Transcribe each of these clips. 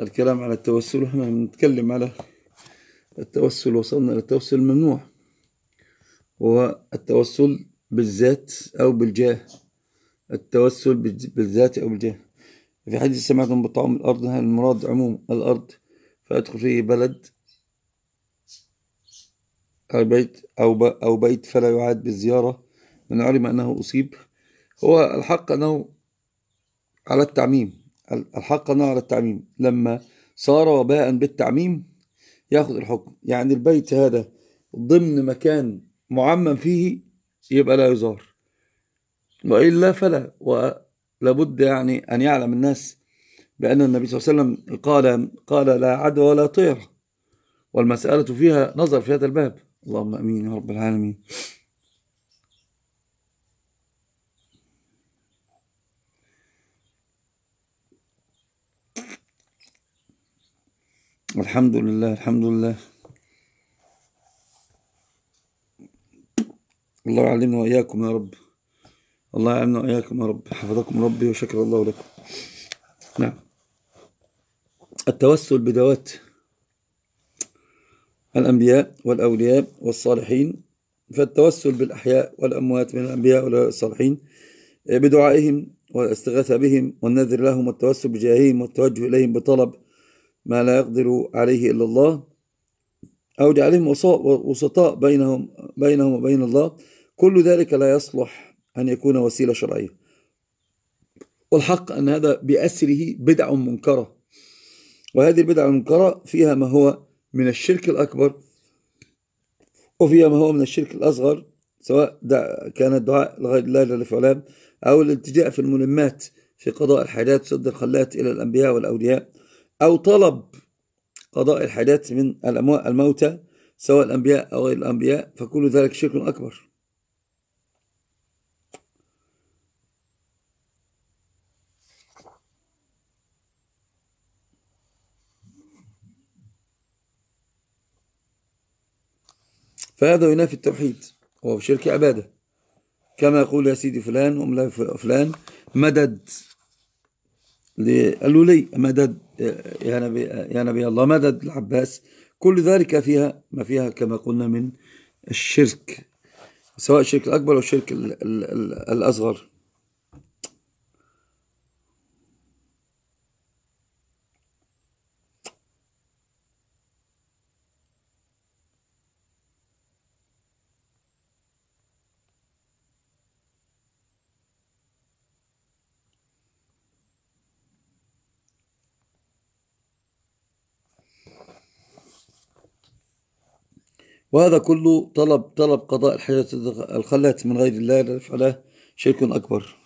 الكلام على التوسل إحنا بنتكلم على التوسل وصلنا إلى التوسل الممنوع. وهو التوسل بالذات أو بالجاه. التوسل بالذات أو بالجاه. في حديث سمعتم بطعم الأرض المراد عموم الأرض؟ فيدخل فيه بلد أو بيت أو, أو بيت فلا يعاد بالزيارة. من علم أنه أصيب. هو الحق أنه على التعميم. الحق على التعميم. لما صار وباء بالتعميم يأخذ الحكم. يعني البيت هذا ضمن مكان معمم فيه يبقى لا يزار. وإلا فلا. ولابد يعني أن يعلم الناس بأن النبي صلى الله عليه وسلم قال قال لا عدوى ولا طير. والمسألة فيها نظر في هذا الباب. اللهم أمين يا رب العالمين. الحمد لله الحمد لله. الله يعلمنا وإياكم يا رب. الله يعلمنا وإياكم يا رب. حفظكم ربي وشكر الله لكم. نعم. التوسل بدوات الأنبياء والأولياء والصالحين فالتوسل بالأحياء والأموات من الأنبياء والصالحين بدعائهم والاستغاثة بهم والنذر لهم والتوسل بجاههم والتوجه إليهم بطلب ما لا يقدر عليه إلا الله. أو جعلهم وسطاء بينهم, بينهم وبين الله. كل ذلك لا يصلح أن يكون وسيلة شرعية. والحق أن هذا بأسره بدع منكرة. وهذه البدع المنكرة فيها ما هو من الشرك الأكبر وفيها ما هو من الشرك الأصغر سواء كان الدعاء لغير الله جل في أو الالتجاء في الملمات في قضاء الحاجات سد الخلات إلى الأنبياء والأولياء. أو طلب قضاء الحاجات من الموتى سواء الأنبياء أو غير الأنبياء فكل ذلك شرك أكبر. فهذا ينافي التوحيد وهو شرك عبادة. كما يقول يا سيدي فلان وملا فلان مدد للولي مدد يا نبي, يا نبي الله مدد العباس؟ كل ذلك فيها ما فيها كما قلنا من الشرك سواء الشرك الأكبر أو الشرك الأصغر. وهذا كله طلب طلب قضاء الحاجات الخلات من غير الله لفعله شرك أكبر.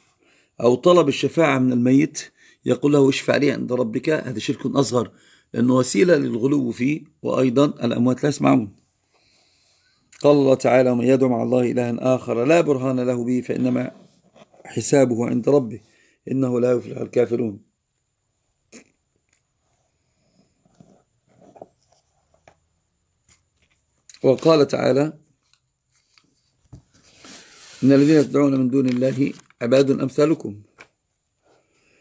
أو طلب الشفاعة من الميت يقول له اشفع لي عند ربك هذا شرك أصغر لأنه وسيلة للغلو فيه وأيضا الأموات لا يسمعون. قال الله تعالى ومن يدعو مع الله إلها آخر لا برهان له به فإنما حسابه عند ربه إنه لا يفلح الكافرون. وقال تعالى إن الذين تدعون من دون الله عباد أمثالكم.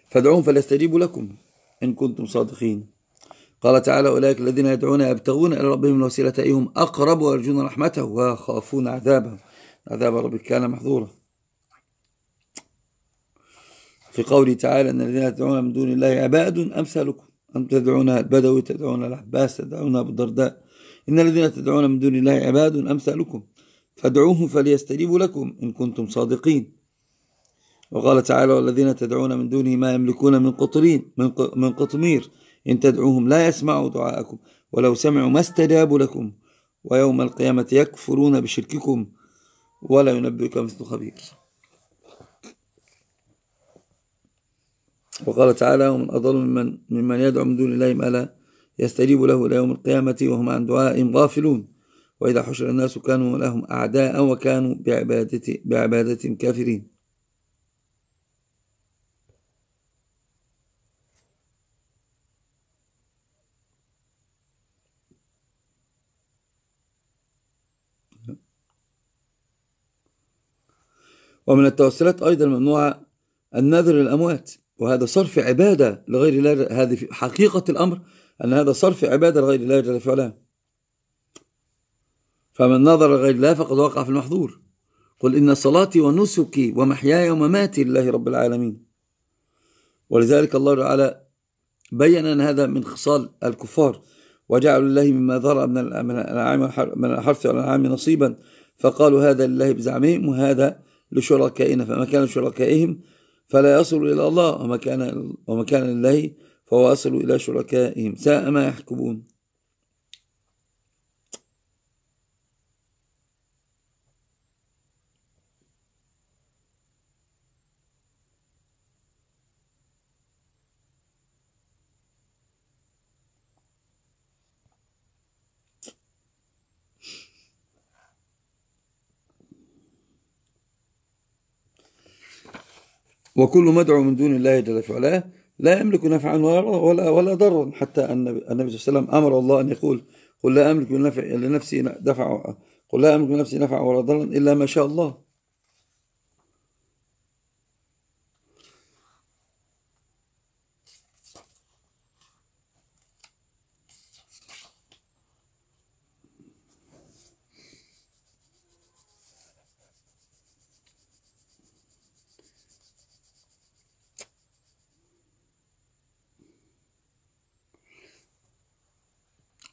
فادعوهم فليستجيبوا لكم إن كنتم صادقين. قال تعالى أولئك الذين يدعون يبتغون إلى ربهم الوسيلة أيهم أقرب ويرجون رحمته ويخافون عذابه. عذاب ربك كان محظورا. في قوله تعالى أن الذين تدعون من دون الله عباد أمثالكم. أنتم تدعون البدوي تدعون العباس تدعون أبو الدرداء. إن الذين تدعون من دون الله عباد أمثالكم فادعوهم فليستجيبوا لكم إن كنتم صادقين. وقال تعالى والذين تدعون من دونه ما يملكون من قطرين من قطمير إن تدعوهم لا يسمعوا دعاءكم ولو سمعوا ما استجابوا لكم ويوم القيامة يكفرون بشرككم ولا ينبئك مثل خبير. وقال تعالى ومن أضل ممن, ممن يدعو من دون الله ما لا يستجيب له إلى يوم القيامة وهم عن دعائهم غافلون. وإذا حشر الناس كانوا لهم أعداء وكانوا بعبادة بعبادتهم كافرين. ومن التوسلات أيضا الممنوعة النذر للأموات. وهذا صرف عبادة لغير الله. هذه حقيقة الأمر. أن هذا صرف عبادة لغير الله جل في علاه. فمن نظر لغير الله فقد وقع في المحظور. قل إن صلاتي ونسكي ومحياي ومماتي لله رب العالمين. ولذلك الله تعالى بين أن هذا من خصال الكفار وجعلوا لله مما ذرأ من من الحرث والأنعام نصيبا. فقالوا هذا لله بزعمهم وهذا لشركائنا فما كان لشركائهم فلا يصل إلى الله وما كان, وما كان لله يصل إلى شركائهم ساء ما يحكمون. وكل مدعو من دون الله جل في علاه لا يملك نفعا ولا ولا ضرا. حتى أن النبي صلى الله عليه وسلم أمر الله أن يقول قل لا أملك لنفسي دفع قل لا أملك لنفسي نفعا ولا ضرا إلا ما شاء الله.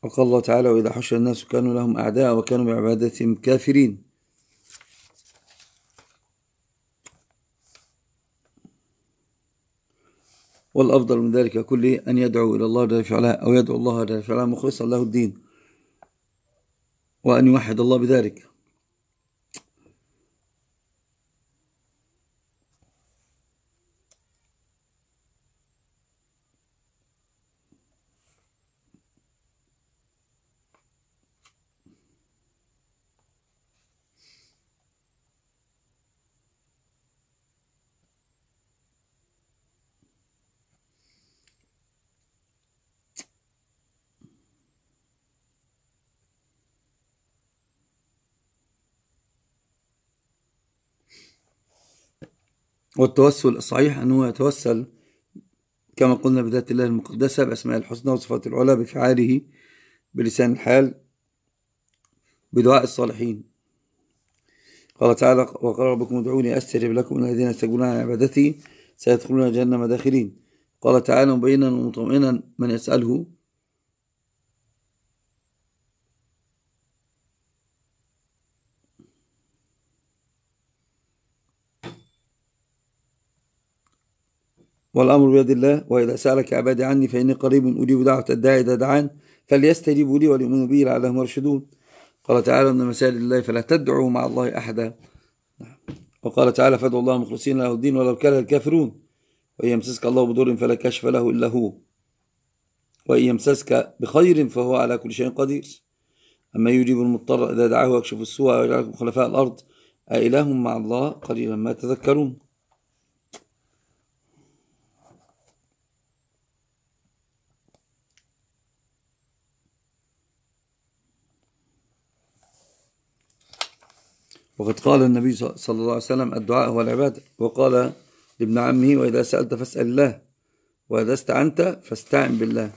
وقال الله تعالى وإذا حشر الناس كانوا لهم أعداء وكانوا بعبادتهم كافرين. والأفضل من ذلك كله أن يدعو إلى الله جل وعلا أو يدعو الله جل وعلا مخلصا له الدين وأن يوحد الله بذلك. والتوسل الصحيح أنه يتوسل كما قلنا بذات الله المقدسة بأسماء الحسنى وصفات العلا بفعاله بلسان الحال بدعاء الصالحين. قال تعالى وقال ربكم ادعوني أستجب لكم من الذين يستجبون عن عبادتي سيدخلون جهنم داخلين قال تعالى مبينا ومطمئنا من يسأله والأمر بيد الله وإذا سألك عبادي عني فإني قريب أجيب دعوة الداعي إذا دعان فليستجيبوا لي وليؤمنوا بي لعلهم يرشدون. قال تعالى أن مسائل الله فلا تدعوا مع الله أحدا. وقال تعالى فادعوا الله مخلصين له الدين ولو كره الكافرون. وإن يمسسك الله بضر فلا كشف له إلا هو. وإن يمسسك بخير فهو على كل شيء قدير. أما يجيب المضطر إذا دعاه ويكشف السوء ويجعلكم خلفاء الأرض. أإله مع الله قليلا ما تذكرون. وقد قال النبي صلى الله عليه وسلم الدعاء هو العبادة. وقال لابن عمه وإذا سألت فاسأل الله وإذا استعنت فاستعن بالله.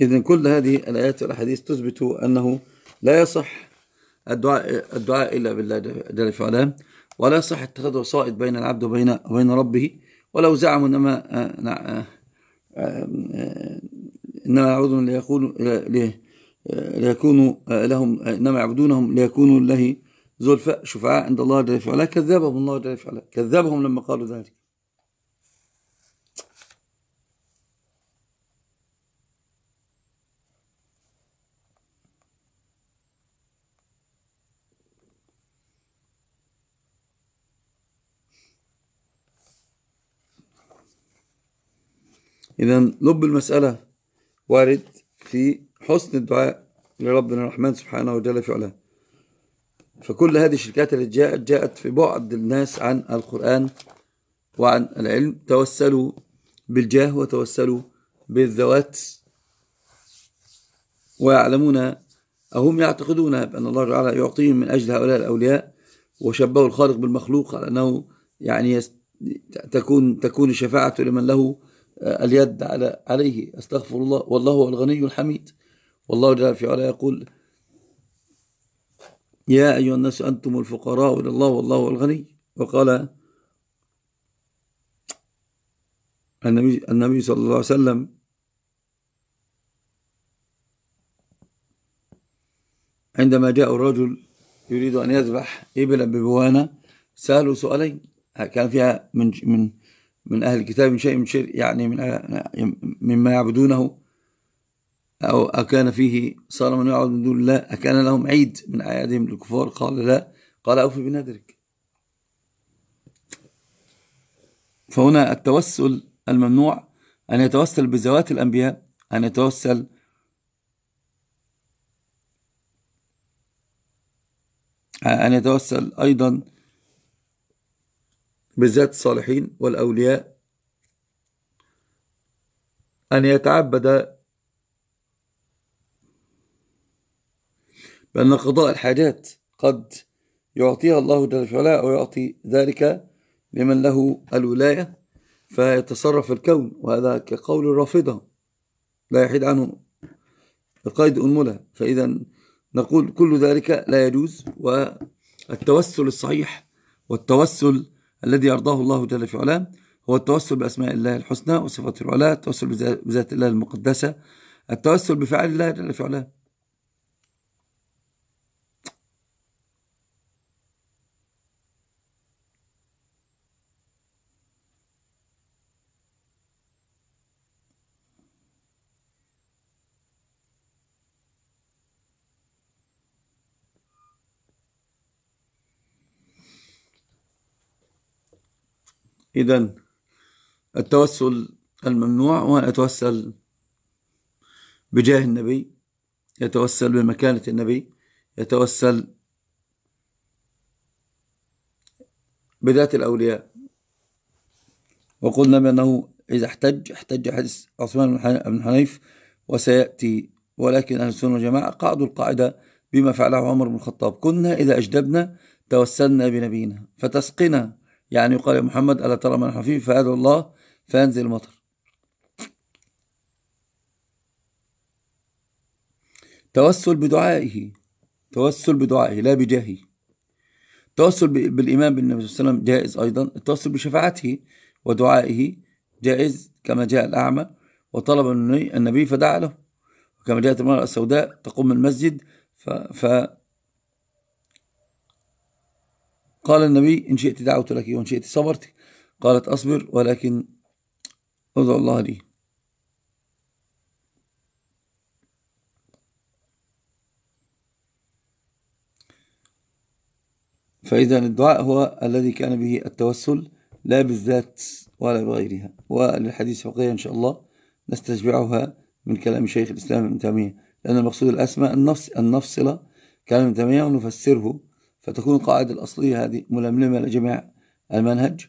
إذن كل هذه الآيات والأحاديث تثبت أنه لا يصح الدعاء, الدعاء إلا بالله جل وعلا ولا يصح اتخاذ وسائط بين العبد وبين وبين ربه ولو زعموا إنما إنما يعبدون ليكونوا ليكونوا لهم إنما يعبدونهم ليكونوا له زلفاء شفعاء عند الله جل وعلا كذبهم الله جل وعلا كذبهم لما قالوا ذلك. إذا لب المسألة وارد في حسن الدعاء لربنا الرحمن سبحانه وجل في علاه. فكل هذه الشركات التي جاءت جاءت في بعد الناس عن القرآن وعن العلم توسلوا بالجاه وتوسلوا بالذوات. ويعلمون أو هم يعتقدون بأن الله تعالى يعطيهم من أجل هؤلاء الأولياء وشبهوا الخالق بالمخلوق على أنه يعني تكون تكون الشفاعة لمن له اليد على عليه. أستغفر الله. والله هو الغني الحميد. والله جل في علا يقول يا أيها الناس أنتم الفقراء إلى الله والله هو الغني. وقال النبي, النبي صلى الله عليه وسلم عندما جاء الرجل يريد أن يذبح إبلا ببوانة سألوا سؤالين. كان فيها من من من أهل الكتاب شيء من شيء يعني من مما يعبدونه أو أكان فيه صار من يعبد من دون الله أكان لهم عيد من أعيادهم للكفار قال لا قال أوفي بنذرك. فهنا التوسل الممنوع أن يتوسل بذوات الأنبياء أن يتوسل أن يتوسل أيضا بذات الصالحين والأولياء. أن يتعبد بأن قضاء الحاجات قد يعطيها الله جل وعلا أو يعطي ذلك لمن له الولاية فيتصرف الكون وهذا كقول الرافضة لا يحيد عنه القيد أنملة. فإذا نقول كل ذلك لا يجوز والتوسل الصحيح والتوسل الذي يرضاه الله جل في علاه هو التوسل بأسماء الله الحسنى وصفاته العلى التوسل بذات الله المقدسة التوسل بفعل الله جل في علاه. إذا التوسل الممنوع هو أن يتوسل بجاه النبي يتوسل بمكانة النبي يتوسل بذات الأولياء. وقلنا بأنه إذا احتج احتج حديث عثمان بن حنيف وسيأتي ولكن أهل السنة والجماعة قعدوا القاعدة بما فعله عمر بن الخطاب. كنا إذا أجدبنا توسلنا بنبينا فتسقنا يعني يقال يا محمد ألا ترى من حفيف؟ فأدعو الله فينزل المطر. توسل بدعائه توسل بدعائه لا بجاهه. التوسل بالإيمان بالنبي صلى الله عليه وسلم جائز أيضا. التوسل بشفاعته ودعائه جائز كما جاء الأعمى وطلب النبي فدعا له. وكما جاءت المرأة السوداء تقوم المسجد ف, ف قال النبي إن شئت دعوت لك وإن شئت صبرت. قالت أصبر ولكن أدعو الله لي. فإذا الدعاء هو الذي كان به التوسل لا بالذات ولا بغيرها. وللحديث بقية إن شاء الله نستشبعها من كلام شيخ الإسلام ابن تيمية. لأن المقصود الأسمى النفس النفصلة. كلام ابن تيمية ونفسره فتكون القاعدة الأصلية هذه ململمة لجميع المنهج.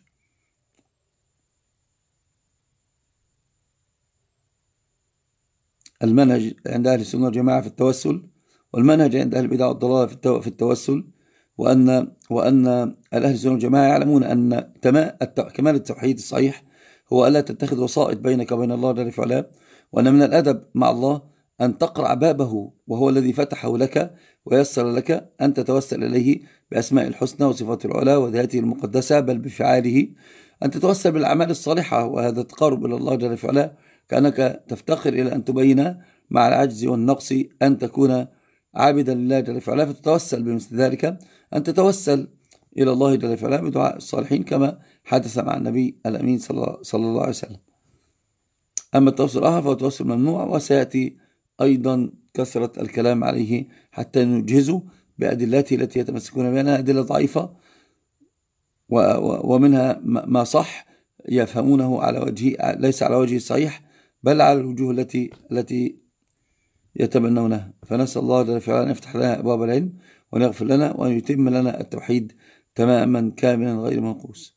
المنهج عند أهل السنة والجماعة في التوسل والمنهج عند أهل البدع والضلال في التوسل وأن وأن أهل السنة والجماعة يعلمون أن كمال التوحيد الصحيح هو ألا تتخذ وسائط بينك وبين الله جل وعلا وأن من الأدب مع الله أن تقرع بابه وهو الذي فتحه لك ويسر لك أن تتوسل إليه بأسماء الحسنى وصفات العلا وذاته المقدسة بل بفعاله. أن تتوسل بالأعمال الصالحة وهذا تقرب إلى الله جل وعلا كأنك تفتخر إلى أن تبين مع العجز والنقص أن تكون عابدا لله جل وعلا فتتوسل بمثل ذلك. أن تتوسل إلى الله جل وعلا بدعاء الصالحين كما حدث مع النبي الأمين صلى الله عليه وسلم. أما التوسل الآخر فهو التوسل ممنوع وسيأتي أيضا كثرة الكلام عليه حتى نجهزه بأدلته التي يتمسكون بها أدلة ضعيفة ومنها ما صح يفهمونه على وجه ليس على وجه الصحيح بل على الوجوه التي التي يتمنونها فنسأل الله جل وعلا أن يفتح لنا أبواب العلم وأن يغفر لنا وأن يتم لنا التوحيد تماما كاملا غير منقوص.